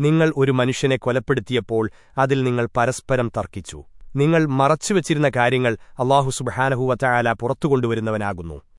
നിങ്ങൾ ഒരു മനുഷ്യനെ കൊലപ്പെടുത്തിയപ്പോൾ അതിൽ നിങ്ങൾ പരസ്പരം തർക്കിച്ചു. നിങ്ങൾ മറച്ചുവെച്ചിരുന്ന കാര്യങ്ങൾ അള്ളാഹു സുബഹാനഹുവറ്റായാല പുറത്തുകൊണ്ടുവരുന്നവനാകുന്നു.